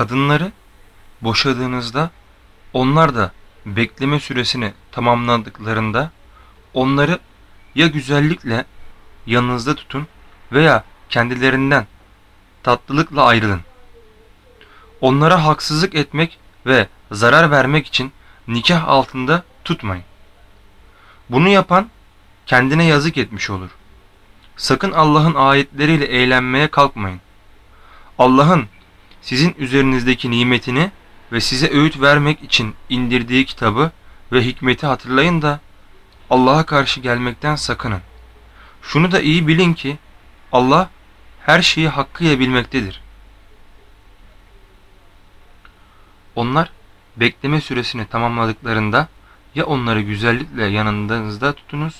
Kadınları boşadığınızda onlar da bekleme süresini tamamladıklarında onları ya güzellikle yanınızda tutun veya kendilerinden tatlılıkla ayrılın. Onlara haksızlık etmek ve zarar vermek için nikah altında tutmayın. Bunu yapan kendine yazık etmiş olur. Sakın Allah'ın ayetleriyle eğlenmeye kalkmayın. Allah'ın sizin üzerinizdeki nimetini ve size öğüt vermek için indirdiği kitabı ve hikmeti hatırlayın da Allah'a karşı gelmekten sakının. Şunu da iyi bilin ki Allah her şeyi hakkıyla bilmektedir. Onlar bekleme süresini tamamladıklarında ya onları güzellikle yanınızda tutunuz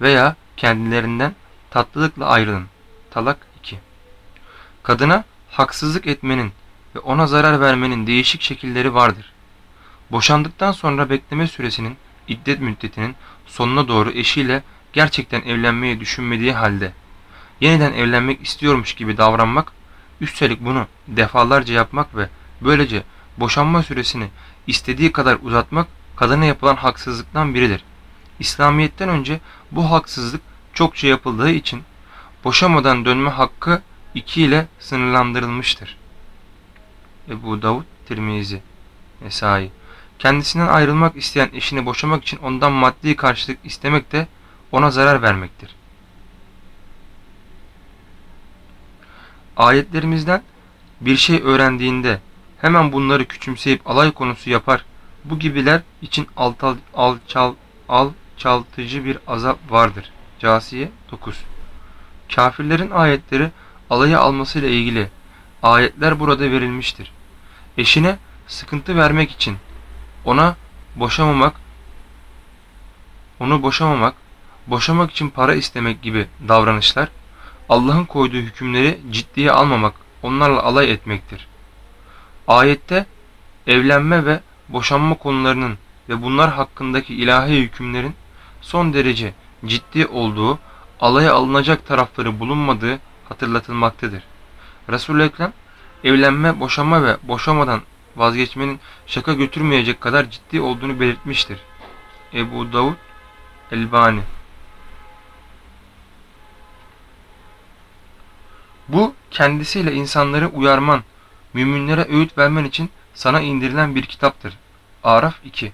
veya kendilerinden tatlılıkla ayrılın. Talak 2 Kadına haksızlık etmenin ve ona zarar vermenin değişik şekilleri vardır. Boşandıktan sonra bekleme süresinin iddet müddetinin sonuna doğru eşiyle gerçekten evlenmeyi düşünmediği halde yeniden evlenmek istiyormuş gibi davranmak, üstelik bunu defalarca yapmak ve böylece boşanma süresini istediği kadar uzatmak kadına yapılan haksızlıktan biridir. İslamiyet'ten önce bu haksızlık çokça yapıldığı için boşamadan dönme hakkı 2 ile sınırlandırılmıştır. Ebu Davud, Tirmizi, Nesai. Kendisinden ayrılmak isteyen eşini boşamak için ondan maddi karşılık istemek de ona zarar vermektir. Ayetlerimizden bir şey öğrendiğinde hemen bunları küçümseyip alay konusu yapar. Bu gibiler için altal, alçal, alçaltıcı bir azap vardır. Casiye 9 Kafirlerin ayetleri alaya almasıyla ilgili ayetler burada verilmiştir. Eşine sıkıntı vermek için ona boşamamak, onu boşamamak, boşamak için para istemek gibi davranışlar Allah'ın koyduğu hükümleri ciddiye almamak, onlarla alay etmektir. Ayette evlenme ve boşanma konularının ve bunlar hakkındaki ilahi hükümlerin son derece ciddi olduğu, alaya alınacak tarafları bulunmadığı hatırlatılmaktadır. Resul-i Ekrem evlenme, boşanma ve boşamadan vazgeçmenin şaka götürmeyecek kadar ciddi olduğunu belirtmiştir. Ebu Davud Elbani Bu kendisiyle insanları uyarman, müminlere öğüt vermen için sana indirilen bir kitaptır. Araf 2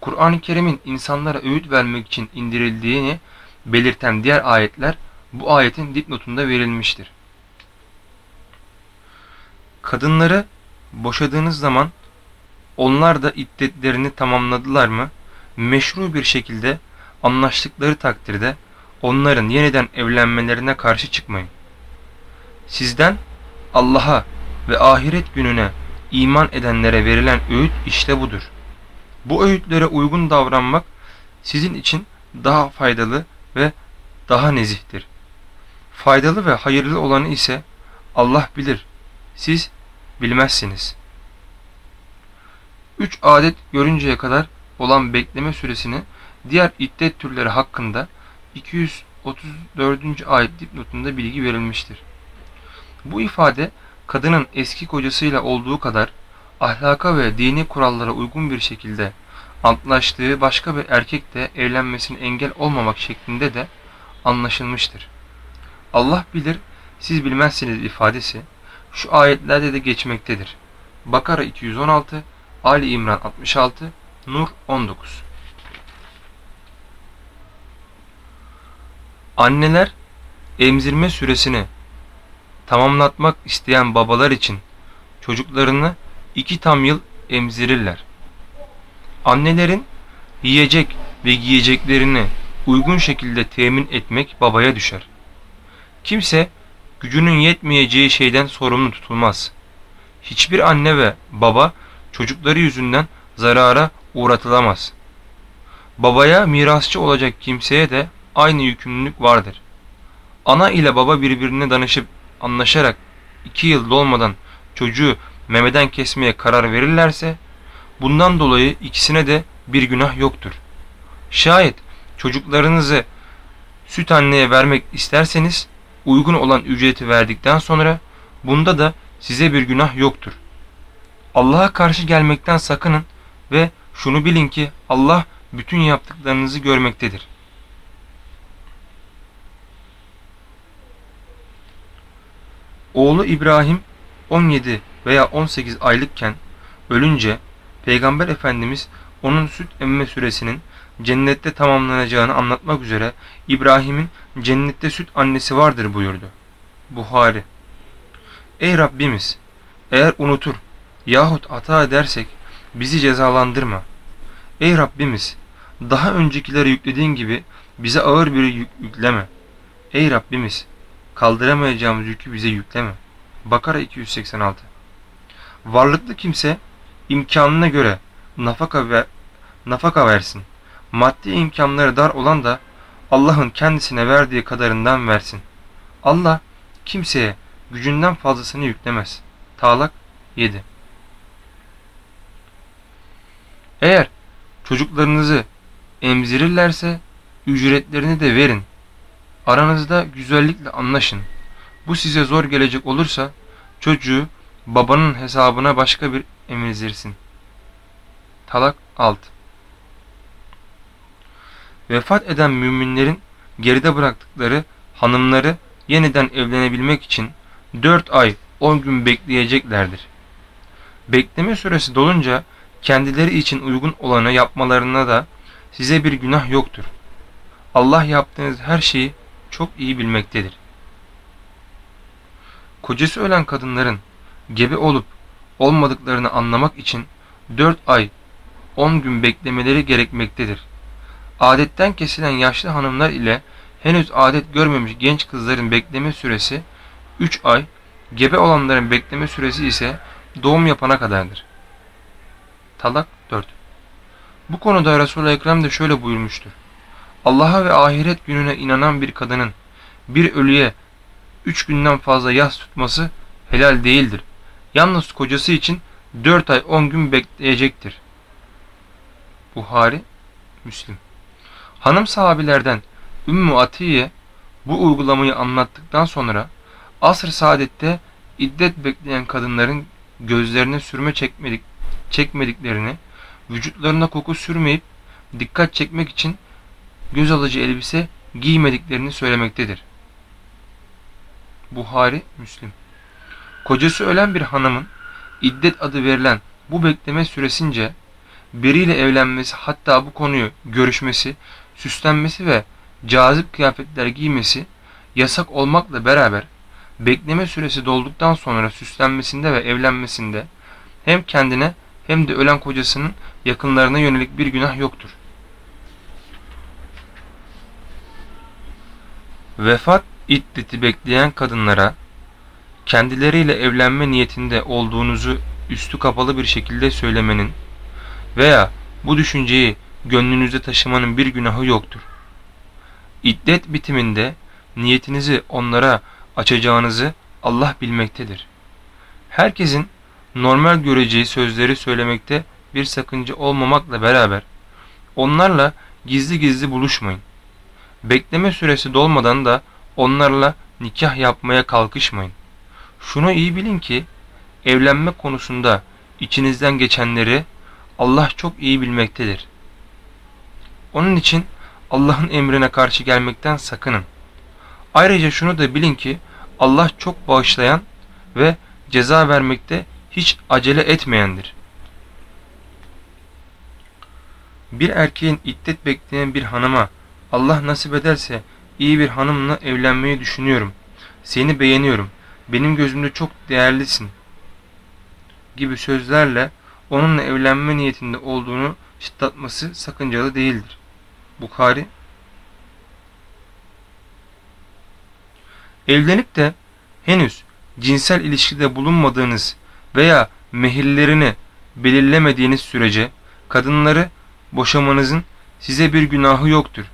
Kur'an-ı Kerim'in insanlara öğüt vermek için indirildiğini belirten diğer ayetler bu ayetin dipnotunda verilmiştir. Kadınları boşadığınız zaman onlar da iddetlerini tamamladılar mı meşru bir şekilde anlaştıkları takdirde onların yeniden evlenmelerine karşı çıkmayın. Sizden Allah'a ve ahiret gününe iman edenlere verilen öğüt işte budur. Bu öğütlere uygun davranmak sizin için daha faydalı ve daha nezihtir. Faydalı ve hayırlı olanı ise Allah bilir, siz bilmezsiniz. Üç adet görünceye kadar olan bekleme süresini diğer iddet türleri hakkında 234. ayet dipnotunda bilgi verilmiştir. Bu ifade kadının eski kocasıyla olduğu kadar ahlaka ve dini kurallara uygun bir şekilde antlaştığı başka bir erkekle evlenmesine engel olmamak şeklinde de anlaşılmıştır. Allah bilir, siz bilmezsiniz ifadesi şu ayetlerde de geçmektedir. Bakara 216, Ali İmran 66, Nur 19. Anneler emzirme süresini tamamlatmak isteyen babalar için çocuklarını iki tam yıl emzirirler. Annelerin yiyecek ve giyeceklerini uygun şekilde temin etmek babaya düşer. Kimse gücünün yetmeyeceği şeyden sorumlu tutulmaz. Hiçbir anne ve baba çocukları yüzünden zarara uğratılamaz. Babaya mirasçı olacak kimseye de aynı yükümlülük vardır. Ana ile baba birbirine danışıp anlaşarak iki yıl dolmadan çocuğu memeden kesmeye karar verirlerse bundan dolayı ikisine de bir günah yoktur. Şayet çocuklarınızı süt anneye vermek isterseniz uygun olan ücreti verdikten sonra bunda da size bir günah yoktur. Allah'a karşı gelmekten sakının ve şunu bilin ki Allah bütün yaptıklarınızı görmektedir. Oğlu İbrahim 17 veya 18 aylıkken ölünce Peygamber Efendimiz onun süt emme süresinin cennette tamamlanacağını anlatmak üzere İbrahim'in cennette süt annesi vardır buyurdu. Buhari Ey Rabbimiz! Eğer unutur yahut hata edersek bizi cezalandırma. Ey Rabbimiz! Daha öncekilere yüklediğin gibi bize ağır bir yük yükleme. Ey Rabbimiz! Kaldıramayacağımız yükü bize yükleme. Bakara 286 Varlıklı kimse imkanına göre nafaka, ver, nafaka versin. Maddi imkanları dar olan da Allah'ın kendisine verdiği kadarından versin. Allah kimseye gücünden fazlasını yüklemez. Talak 7 Eğer çocuklarınızı emzirirlerse ücretlerini de verin. Aranızda güzellikle anlaşın. Bu size zor gelecek olursa çocuğu babanın hesabına başka bir emzirsin. Talak 6 Vefat eden müminlerin geride bıraktıkları hanımları yeniden evlenebilmek için 4 ay 10 gün bekleyeceklerdir. Bekleme süresi dolunca kendileri için uygun olanı yapmalarına da size bir günah yoktur. Allah yaptığınız her şeyi çok iyi bilmektedir. Kocası ölen kadınların gebe olup olmadıklarını anlamak için 4 ay 10 gün beklemeleri gerekmektedir. Adetten kesilen yaşlı hanımlar ile henüz adet görmemiş genç kızların bekleme süresi 3 ay, gebe olanların bekleme süresi ise doğum yapana kadardır. Talak 4 Bu konuda Resul-i Ekrem de şöyle buyurmuştur. Allah'a ve ahiret gününe inanan bir kadının bir ölüye 3 günden fazla yas tutması helal değildir. Yalnız kocası için 4 ay 10 gün bekleyecektir. Buhari, Müslim Hanım sahabilerden Ümmü Atiye bu uygulamayı anlattıktan sonra asr saadette iddet bekleyen kadınların gözlerine sürme çekmedik, çekmediklerini, vücutlarına koku sürmeyip dikkat çekmek için göz alıcı elbise giymediklerini söylemektedir. Buhari, Müslim Kocası ölen bir hanımın iddet adı verilen bu bekleme süresince biriyle evlenmesi hatta bu konuyu görüşmesi, süslenmesi ve cazip kıyafetler giymesi yasak olmakla beraber bekleme süresi dolduktan sonra süslenmesinde ve evlenmesinde hem kendine hem de ölen kocasının yakınlarına yönelik bir günah yoktur. Vefat iddeti bekleyen kadınlara kendileriyle evlenme niyetinde olduğunuzu üstü kapalı bir şekilde söylemenin veya bu düşünceyi gönlünüzde taşımanın bir günahı yoktur. İddet bitiminde niyetinizi onlara açacağınızı Allah bilmektedir. Herkesin normal göreceği sözleri söylemekte bir sakınca olmamakla beraber onlarla gizli gizli buluşmayın. Bekleme süresi dolmadan da onlarla nikah yapmaya kalkışmayın. Şunu iyi bilin ki evlenme konusunda içinizden geçenleri Allah çok iyi bilmektedir. Onun için Allah'ın emrine karşı gelmekten sakının. Ayrıca şunu da bilin ki Allah çok bağışlayan ve ceza vermekte hiç acele etmeyendir. Bir erkeğin iddet bekleyen bir hanıma Allah nasip ederse iyi bir hanımla evlenmeyi düşünüyorum. Seni beğeniyorum. Benim gözümde çok değerlisin gibi sözlerle onunla evlenme niyetinde olduğunu çıtlatması sakıncalı değildir. Bukhari Evlenip de henüz cinsel ilişkide bulunmadığınız veya mehillerini belirlemediğiniz sürece kadınları boşamanızın size bir günahı yoktur.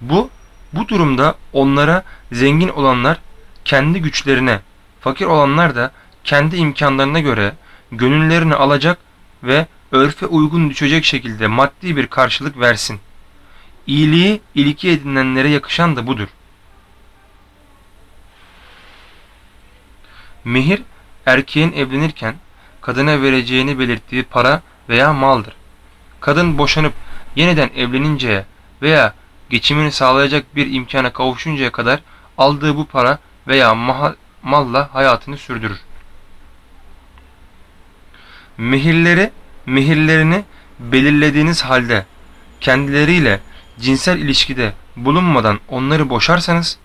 Bu, bu durumda onlara zengin olanlar kendi güçlerine, fakir olanlar da kendi imkanlarına göre gönüllerini alacak ve örfe uygun düşecek şekilde maddi bir karşılık versin. İyiliği ilki edinenlere yakışan da budur. Mehir erkeğin evlenirken kadına vereceğini belirttiği para veya maldır. Kadın boşanıp yeniden evleninceye veya geçimini sağlayacak bir imkana kavuşuncaya kadar aldığı bu para veya malla hayatını sürdürür. Mehirleri, mehirlerini belirlediğiniz halde kendileriyle cinsel ilişkide bulunmadan onları boşarsanız,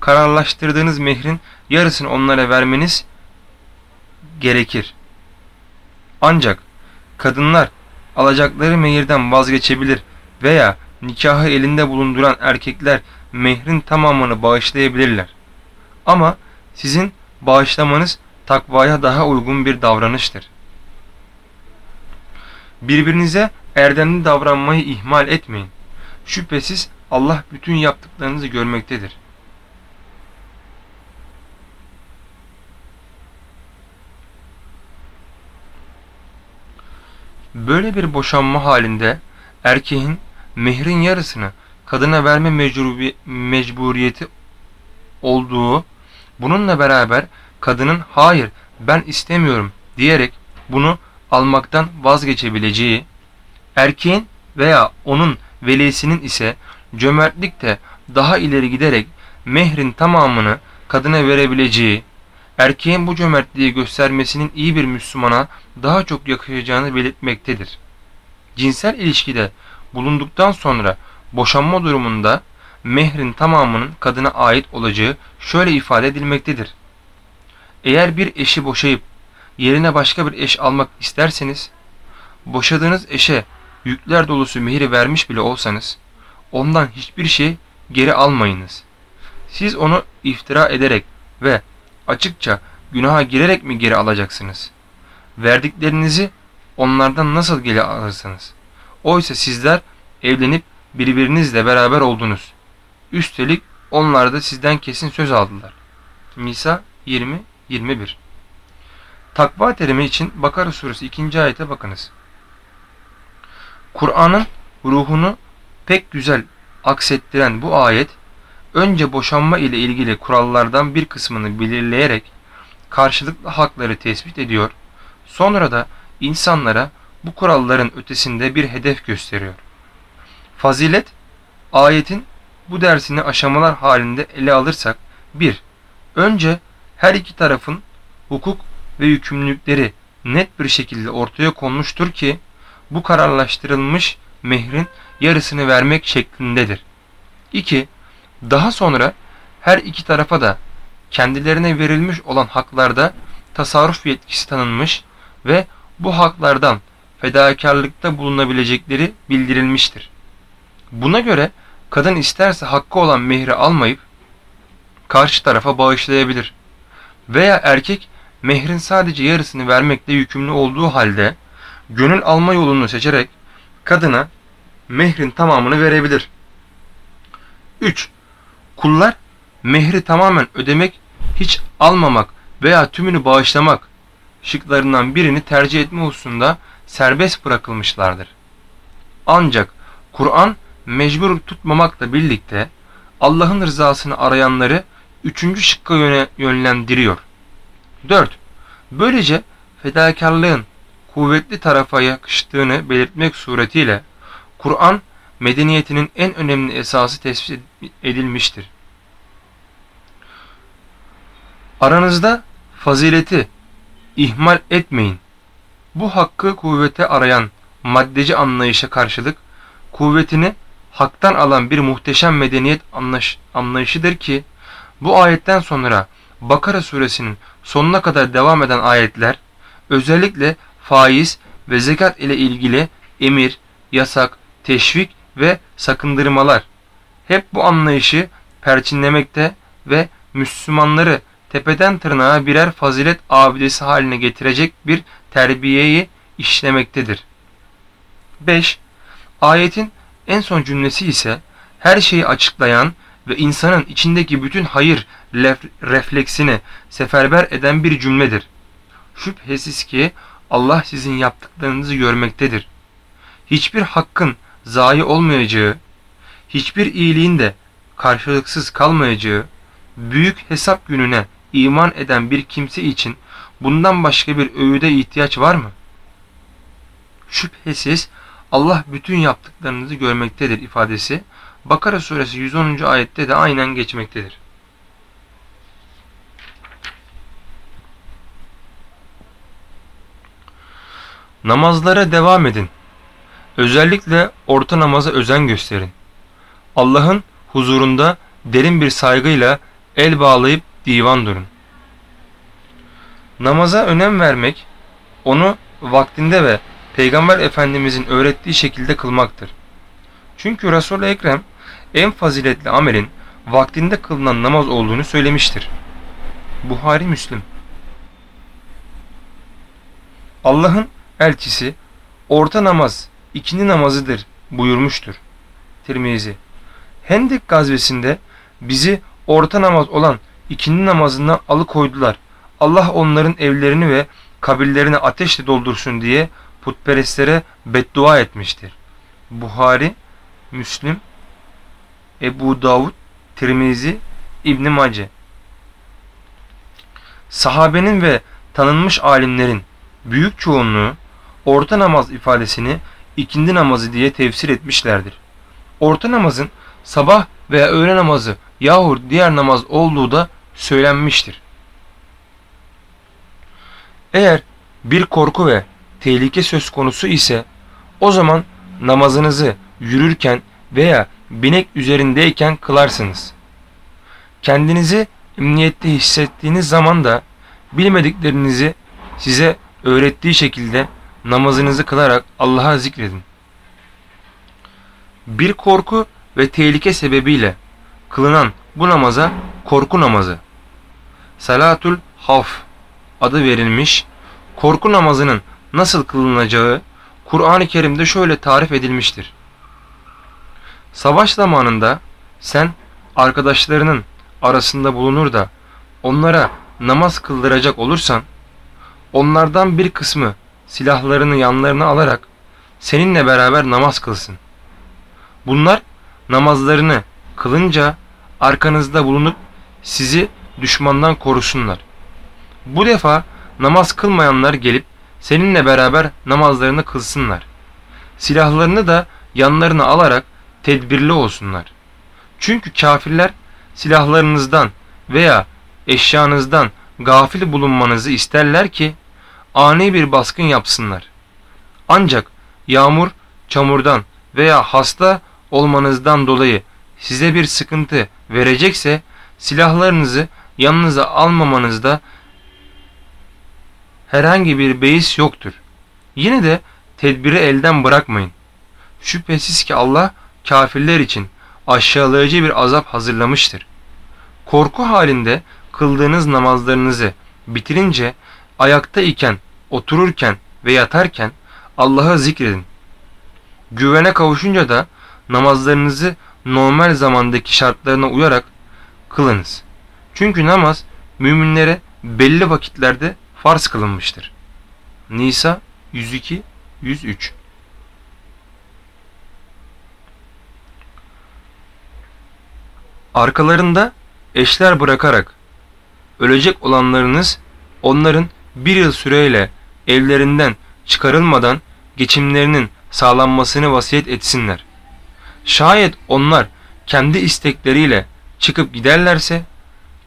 kararlaştırdığınız mehrin yarısını onlara vermeniz gerekir. Ancak kadınlar alacakları mehirden vazgeçebilir veya nikahı elinde bulunduran erkekler mehrin tamamını bağışlayabilirler. Ama sizin bağışlamanız takvaya daha uygun bir davranıştır. Birbirinize erdemli davranmayı ihmal etmeyin. Şüphesiz Allah bütün yaptıklarınızı görmektedir. Böyle bir boşanma halinde erkeğin mehrin yarısını kadına verme mecburiyeti olduğu, bununla beraber kadının hayır ben istemiyorum diyerek bunu almaktan vazgeçebileceği, erkeğin veya onun velisinin ise cömertlikte daha ileri giderek mehrin tamamını kadına verebileceği, erkeğin bu cömertliği göstermesinin iyi bir Müslümana daha çok yakışacağını belirtmektedir. Cinsel ilişkide bulunduktan sonra boşanma durumunda mehrin tamamının kadına ait olacağı şöyle ifade edilmektedir. Eğer bir eşi boşayıp yerine başka bir eş almak isterseniz, boşadığınız eşe yükler dolusu mehri vermiş bile olsanız, ondan hiçbir şey geri almayınız. Siz onu iftira ederek ve açıkça günaha girerek mi geri alacaksınız? Verdiklerinizi onlardan nasıl geri alırsınız? Oysa sizler evlenip birbirinizle beraber oldunuz. Üstelik onlar da sizden kesin söz aldılar. Nisa 20-21 Takva terimi için Bakara suresi 2. ayete bakınız. Kur'an'ın ruhunu pek güzel aksettiren bu ayet, önce boşanma ile ilgili kurallardan bir kısmını belirleyerek karşılıklı hakları tespit ediyor, sonra da insanlara bu kuralların ötesinde bir hedef gösteriyor. Fazilet, ayetin bu dersini aşamalar halinde ele alırsak, 1. Önce her iki tarafın hukuk ve yükümlülükleri net bir şekilde ortaya konmuştur ki, bu kararlaştırılmış mehrin yarısını vermek şeklindedir. 2. Daha sonra her iki tarafa da kendilerine verilmiş olan haklarda tasarruf yetkisi tanınmış ve bu haklardan fedakarlıkta bulunabilecekleri bildirilmiştir. Buna göre kadın isterse hakkı olan mehri almayıp karşı tarafa bağışlayabilir. Veya erkek mehrin sadece yarısını vermekle yükümlü olduğu halde gönül alma yolunu seçerek kadına mehrin tamamını verebilir. 3. Kullar mehri tamamen ödemek, hiç almamak veya tümünü bağışlamak şıklarından birini tercih etme hususunda serbest bırakılmışlardır. Ancak Kur'an mecbur tutmamakla birlikte Allah'ın rızasını arayanları üçüncü şıkka yönlendiriyor. 4. Böylece fedakarlığın kuvvetli tarafa yakıştığını belirtmek suretiyle Kur'an medeniyetinin en önemli esası tespit edilmiştir. Aranızda fazileti ihmal etmeyin. Bu hakkı kuvvete arayan maddeci anlayışa karşılık kuvvetini haktan alan bir muhteşem medeniyet anlayış, anlayışıdır ki bu ayetten sonra Bakara suresinin sonuna kadar devam eden ayetler özellikle faiz ve zekat ile ilgili emir, yasak, teşvik ve sakındırmalar hep bu anlayışı perçinlemekte ve Müslümanları tepeden tırnağa birer fazilet abidesi haline getirecek bir terbiyeyi işlemektedir. 5. Ayetin en son cümlesi ise her şeyi açıklayan ve insanın içindeki bütün hayır refleksini seferber eden bir cümledir. Şüphesiz ki Allah sizin yaptıklarınızı görmektedir. Hiçbir hakkın zayi olmayacağı, hiçbir iyiliğin de karşılıksız kalmayacağı büyük hesap gününe iman eden bir kimse için bundan başka bir öğüde ihtiyaç var mı? Şüphesiz Allah bütün yaptıklarınızı görmektedir ifadesi Bakara suresi 110. ayette de aynen geçmektedir. Namazlara devam edin. Özellikle orta namaza özen gösterin. Allah'ın huzurunda derin bir saygıyla el bağlayıp divan durun. Namaza önem vermek, onu vaktinde ve Peygamber Efendimizin öğrettiği şekilde kılmaktır. Çünkü Resul-i Ekrem en faziletli amelin vaktinde kılınan namaz olduğunu söylemiştir. Buhari Müslim Allah'ın elçisi orta namaz ikindi namazıdır buyurmuştur. Tirmizi Hendek gazvesinde bizi orta namaz olan ikindi namazından alıkoydular. Allah onların evlerini ve kabirlerini ateşle doldursun diye putperestlere beddua etmiştir. Buhari, Müslim, Ebu Davud, Tirmizi, İbn Mace. Sahabenin ve tanınmış alimlerin büyük çoğunluğu orta namaz ifadesini ikindi namazı diye tefsir etmişlerdir. Orta namazın sabah veya öğle namazı yahut diğer namaz olduğu da söylenmiştir. Eğer bir korku ve tehlike söz konusu ise o zaman namazınızı yürürken veya binek üzerindeyken kılarsınız. Kendinizi emniyette hissettiğiniz zaman da bilmediklerinizi size öğrettiği şekilde namazınızı kılarak Allah'a zikredin. Bir korku ve tehlike sebebiyle kılınan bu namaza korku namazı, Salatul Havf adı verilmiş, korku namazının nasıl kılınacağı Kur'an-ı Kerim'de şöyle tarif edilmiştir. Savaş zamanında sen arkadaşlarının arasında bulunur da onlara namaz kıldıracak olursan onlardan bir kısmı silahlarını yanlarına alarak seninle beraber namaz kılsın. Bunlar namazlarını kılınca arkanızda bulunup sizi düşmandan korusunlar. Bu defa namaz kılmayanlar gelip seninle beraber namazlarını kılsınlar. Silahlarını da yanlarına alarak tedbirli olsunlar. Çünkü kafirler silahlarınızdan veya eşyanızdan gafil bulunmanızı isterler ki ani bir baskın yapsınlar. Ancak yağmur, çamurdan veya hasta olmanızdan dolayı size bir sıkıntı verecekse silahlarınızı yanınıza almamanızda herhangi bir beis yoktur. Yine de tedbiri elden bırakmayın. Şüphesiz ki Allah kafirler için aşağılayıcı bir azap hazırlamıştır. Korku halinde kıldığınız namazlarınızı bitirince ayakta iken, otururken ve yatarken Allah'a zikredin. Güvene kavuşunca da namazlarınızı normal zamandaki şartlarına uyarak kılınız. Çünkü namaz müminlere belli vakitlerde farz kılınmıştır. Nisa 102 103 Arkalarında eşler bırakarak ölecek olanlarınız onların bir yıl süreyle evlerinden çıkarılmadan geçimlerinin sağlanmasını vasiyet etsinler. Şayet onlar kendi istekleriyle çıkıp giderlerse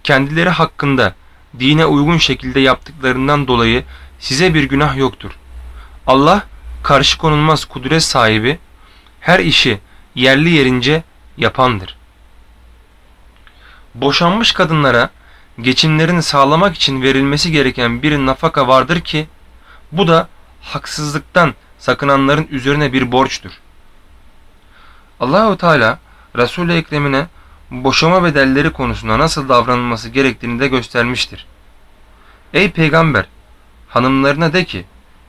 kendileri hakkında dine uygun şekilde yaptıklarından dolayı size bir günah yoktur. Allah karşı konulmaz kudret sahibi, her işi yerli yerince yapandır. Boşanmış kadınlara geçimlerini sağlamak için verilmesi gereken bir nafaka vardır ki bu da haksızlıktan sakınanların üzerine bir borçtur. Allahu Teala Resul-i Ekrem'ine boşama bedelleri konusunda nasıl davranılması gerektiğini de göstermiştir. Ey peygamber! Hanımlarına de ki,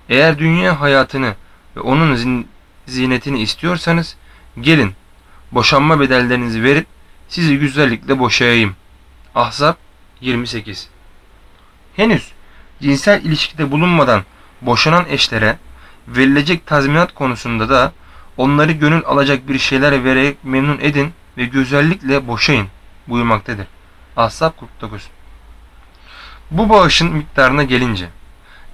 eğer dünya hayatını ve onun zin zinetini istiyorsanız, gelin, boşanma bedellerinizi verip sizi güzellikle boşayayım. Ahzab 28 Henüz cinsel ilişkide bulunmadan boşanan eşlere verilecek tazminat konusunda da onları gönül alacak bir şeyler vererek memnun edin ve güzellikle boşayın buyurmaktadır. Ahzab 49 Bu bağışın miktarına gelince,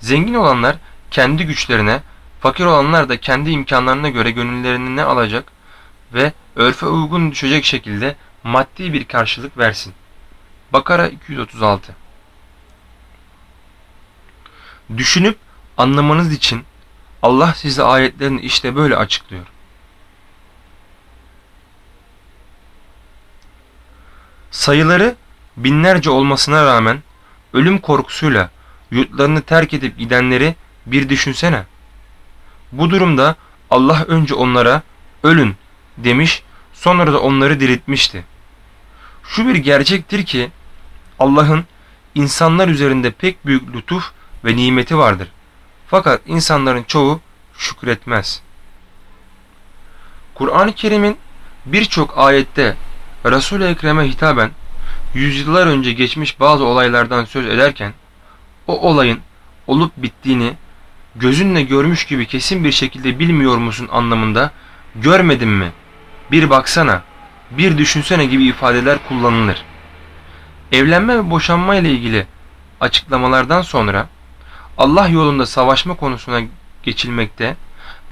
zengin olanlar kendi güçlerine, fakir olanlar da kendi imkanlarına göre gönüllerini ne alacak ve örfe uygun düşecek şekilde maddi bir karşılık versin. Bakara 236 Düşünüp anlamanız için Allah size ayetlerini işte böyle açıklıyor. Sayıları binlerce olmasına rağmen ölüm korkusuyla yurtlarını terk edip gidenleri bir düşünsene. Bu durumda Allah önce onlara ölün demiş sonra da onları diriltmişti. Şu bir gerçektir ki Allah'ın insanlar üzerinde pek büyük lütuf ve nimeti vardır. Fakat insanların çoğu şükretmez. Kur'an-ı Kerim'in birçok ayette Resul-i Ekrem'e hitaben yüzyıllar önce geçmiş bazı olaylardan söz ederken o olayın olup bittiğini gözünle görmüş gibi kesin bir şekilde bilmiyor musun anlamında görmedin mi? Bir baksana, bir düşünsene gibi ifadeler kullanılır. Evlenme ve boşanma ile ilgili açıklamalardan sonra Allah yolunda savaşma konusuna geçilmekte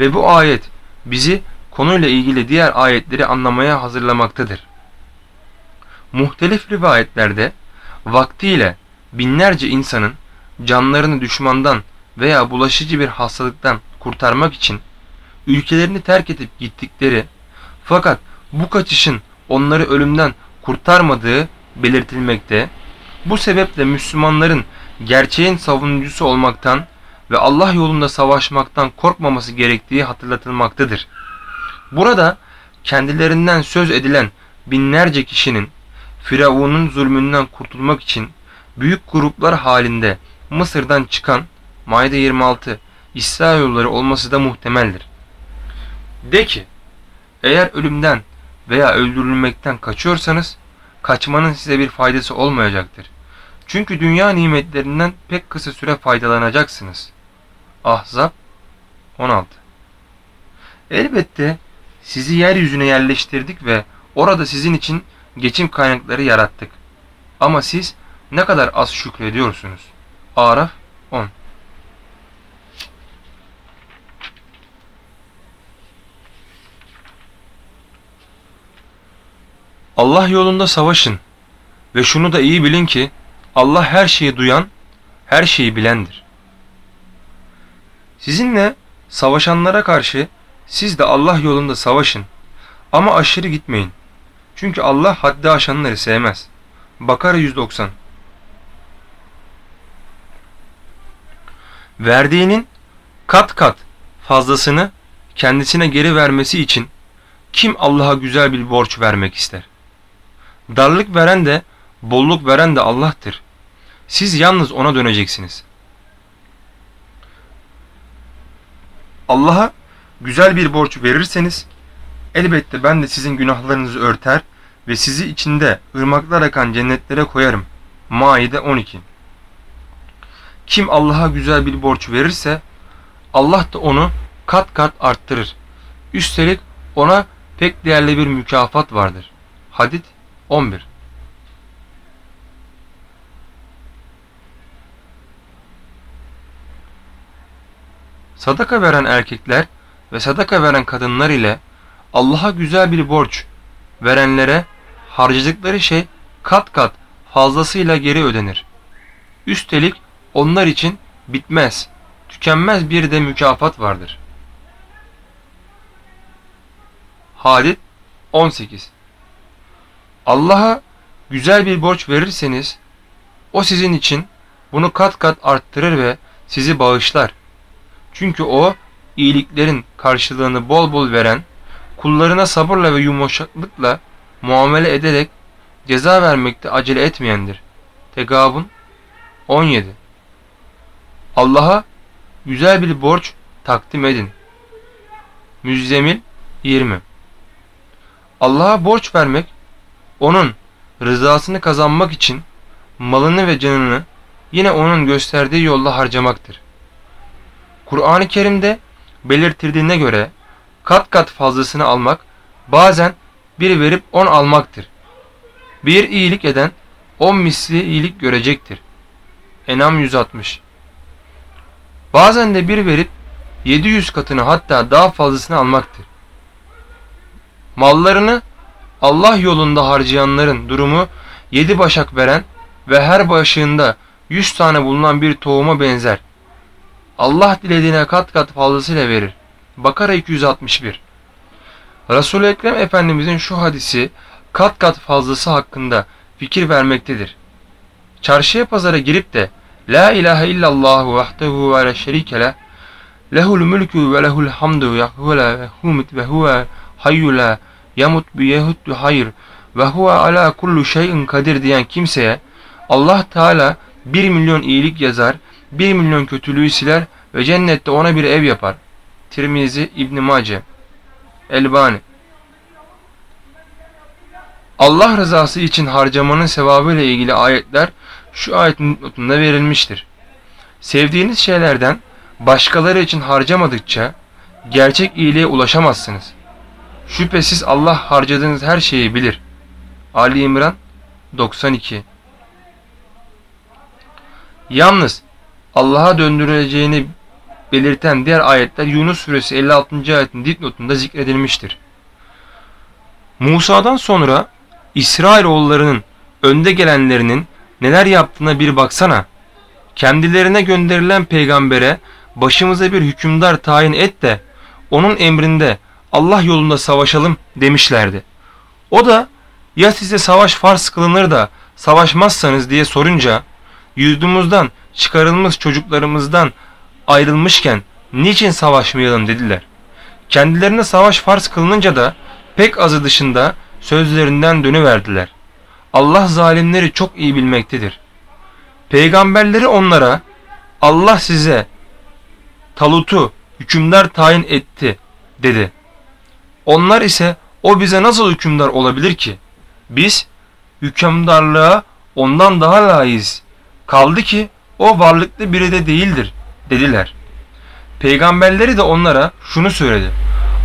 ve bu ayet bizi konuyla ilgili diğer ayetleri anlamaya hazırlamaktadır. Muhtelif rivayetlerde vaktiyle binlerce insanın canlarını düşmandan veya bulaşıcı bir hastalıktan kurtarmak için ülkelerini terk edip gittikleri fakat bu kaçışın onları ölümden kurtarmadığı belirtilmekte. Bu sebeple Müslümanların gerçeğin savunucusu olmaktan ve Allah yolunda savaşmaktan korkmaması gerektiği hatırlatılmaktadır. Burada kendilerinden söz edilen binlerce kişinin Firavun'un zulmünden kurtulmak için büyük gruplar halinde Mısır'dan çıkan Maide 26 İsra yolları olması da muhtemeldir. De ki, eğer ölümden veya öldürülmekten kaçıyorsanız, kaçmanın size bir faydası olmayacaktır. Çünkü dünya nimetlerinden pek kısa süre faydalanacaksınız. Ahzab 16 Elbette sizi yeryüzüne yerleştirdik ve orada sizin için geçim kaynakları yarattık. Ama siz ne kadar az şükrediyorsunuz. Araf 10 Allah yolunda savaşın ve şunu da iyi bilin ki Allah her şeyi duyan, her şeyi bilendir. Sizinle savaşanlara karşı siz de Allah yolunda savaşın ama aşırı gitmeyin. Çünkü Allah haddi aşanları sevmez. Bakara 190 Verdiğinin kat kat fazlasını kendisine geri vermesi için kim Allah'a güzel bir borç vermek ister? Darlık veren de bolluk veren de Allah'tır. Siz yalnız ona döneceksiniz. Allah'a güzel bir borç verirseniz elbette ben de sizin günahlarınızı örter ve sizi içinde ırmaklar akan cennetlere koyarım. Maide 12 Kim Allah'a güzel bir borç verirse Allah da onu kat kat arttırır. Üstelik ona pek değerli bir mükafat vardır. Hadid 11 Sadaka veren erkekler ve sadaka veren kadınlar ile Allah'a güzel bir borç verenlere harcadıkları şey kat kat fazlasıyla geri ödenir. Üstelik onlar için bitmez, tükenmez bir de mükafat vardır. Hadid 18 Allah'a güzel bir borç verirseniz o sizin için bunu kat kat arttırır ve sizi bağışlar. Çünkü o iyiliklerin karşılığını bol bol veren, kullarına sabırla ve yumuşaklıkla muamele ederek ceza vermekte acele etmeyendir. Tegabun 17 Allah'a güzel bir borç takdim edin. Müzzemil 20 Allah'a borç vermek, onun rızasını kazanmak için malını ve canını yine onun gösterdiği yolda harcamaktır. Kur'an-ı Kerim'de belirtildiğine göre kat kat fazlasını almak bazen bir verip on almaktır. Bir iyilik eden on misli iyilik görecektir. Enam 160 Bazen de bir verip 700 katını hatta daha fazlasını almaktır. Mallarını Allah yolunda harcayanların durumu yedi başak veren ve her başığında yüz tane bulunan bir tohuma benzer. Allah dilediğine kat kat fazlasıyla verir. Bakara 261 Resul-i Ekrem Efendimizin şu hadisi kat kat fazlası hakkında fikir vermektedir. Çarşıya pazara girip de La ilahe illallah vahdehu ve la şerike leh lehul mülkü ve lehul hamdu ve humit ve huve hayyu la yamut bi yehuddu hayr ve huve ala kullu şeyin kadir diyen kimseye Allah Teala bir milyon iyilik yazar, bir milyon kötülüğü siler ve cennette ona bir ev yapar. Tirmizi İbn Mace Elbani Allah rızası için harcamanın sevabı ile ilgili ayetler şu ayetin notunda verilmiştir. Sevdiğiniz şeylerden başkaları için harcamadıkça gerçek iyiliğe ulaşamazsınız. Şüphesiz Allah harcadığınız her şeyi bilir. Ali İmran 92 Yalnız Allah'a döndürüleceğini belirten diğer ayetler Yunus suresi 56. ayetin dipnotunda zikredilmiştir. Musa'dan sonra İsrailoğullarının önde gelenlerinin neler yaptığına bir baksana. Kendilerine gönderilen peygambere başımıza bir hükümdar tayin et de onun emrinde Allah yolunda savaşalım demişlerdi. O da ya size savaş farz kılınır da savaşmazsanız diye sorunca yurdumuzdan çıkarılmış çocuklarımızdan ayrılmışken niçin savaşmayalım dediler. Kendilerine savaş farz kılınınca da pek azı dışında sözlerinden dönüverdiler. Allah zalimleri çok iyi bilmektedir. Peygamberleri onlara Allah size Talut'u hükümdar tayin etti dedi. Onlar ise o bize nasıl hükümdar olabilir ki? Biz hükümdarlığa ondan daha layığız. Kaldı ki o varlıklı biri de değildir dediler. Peygamberleri de onlara şunu söyledi.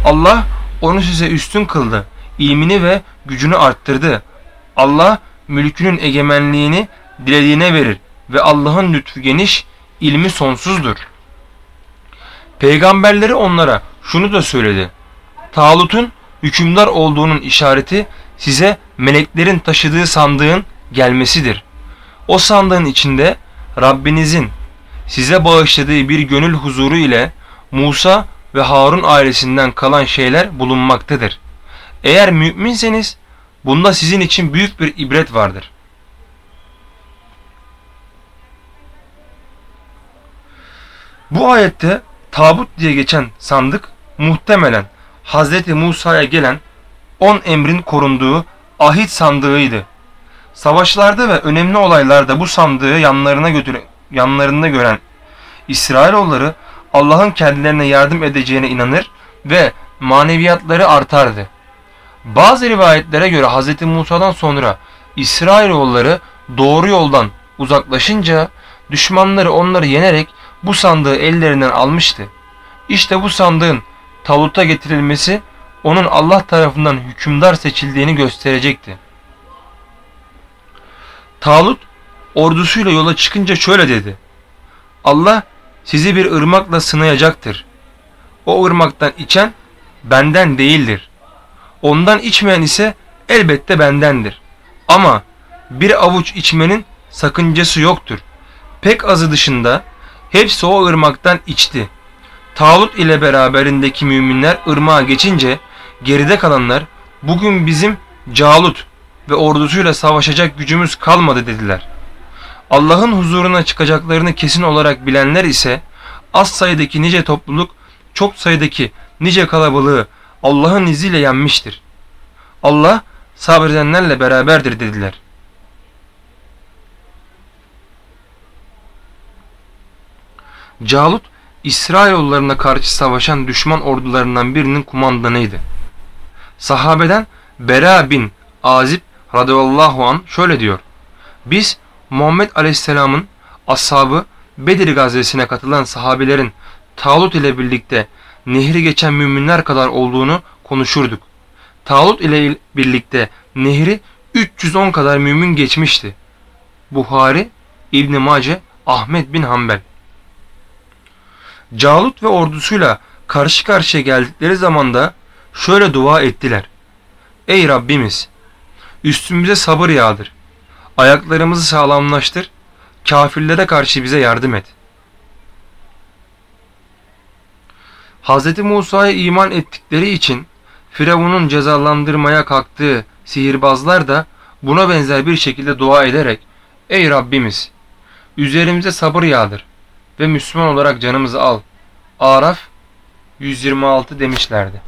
Allah onu size üstün kıldı. ilmini ve gücünü arttırdı. Allah mülkünün egemenliğini dilediğine verir ve Allah'ın lütfu geniş, ilmi sonsuzdur. Peygamberleri onlara şunu da söyledi. Talut'un hükümdar olduğunun işareti size meleklerin taşıdığı sandığın gelmesidir. O sandığın içinde Rabbinizin size bağışladığı bir gönül huzuru ile Musa ve Harun ailesinden kalan şeyler bulunmaktadır. Eğer müminseniz bunda sizin için büyük bir ibret vardır. Bu ayette tabut diye geçen sandık muhtemelen Hz. Musa'ya gelen on emrin korunduğu ahit sandığıydı. Savaşlarda ve önemli olaylarda bu sandığı yanlarına götüren, yanlarında gören İsrailoğulları Allah'ın kendilerine yardım edeceğine inanır ve maneviyatları artardı. Bazı rivayetlere göre Hz. Musa'dan sonra İsrailoğulları doğru yoldan uzaklaşınca düşmanları onları yenerek bu sandığı ellerinden almıştı. İşte bu sandığın Talut'a getirilmesi onun Allah tarafından hükümdar seçildiğini gösterecekti. Talut ordusuyla yola çıkınca şöyle dedi. Allah sizi bir ırmakla sınayacaktır. O ırmaktan içen benden değildir. Ondan içmeyen ise elbette bendendir. Ama bir avuç içmenin sakıncası yoktur. Pek azı dışında hepsi o ırmaktan içti. Talut ile beraberindeki müminler ırmağa geçince geride kalanlar bugün bizim Calut ve ordusuyla savaşacak gücümüz kalmadı dediler. Allah'ın huzuruna çıkacaklarını kesin olarak bilenler ise az sayıdaki nice topluluk çok sayıdaki nice kalabalığı Allah'ın izniyle yenmiştir. Allah sabredenlerle beraberdir dediler. Calut İsrailoğullarına karşı savaşan düşman ordularından birinin kumandanıydı. Sahabeden Bera bin Azib radıyallahu an şöyle diyor. Biz Muhammed aleyhisselamın ashabı Bedir gazvesine katılan sahabelerin Talut ile birlikte nehri geçen müminler kadar olduğunu konuşurduk. Talut ile birlikte nehri 310 kadar mümin geçmişti. Buhari, İbn Mace, Ahmet bin Hanbel. Calut ve ordusuyla karşı karşıya geldikleri zamanda şöyle dua ettiler. Ey Rabbimiz! Üstümüze sabır yağdır. Ayaklarımızı sağlamlaştır. Kafirlere karşı bize yardım et. Hz. Musa'ya iman ettikleri için Firavun'un cezalandırmaya kalktığı sihirbazlar da buna benzer bir şekilde dua ederek Ey Rabbimiz! Üzerimize sabır yağdır ve Müslüman olarak canımızı al. Araf 126 demişlerdi.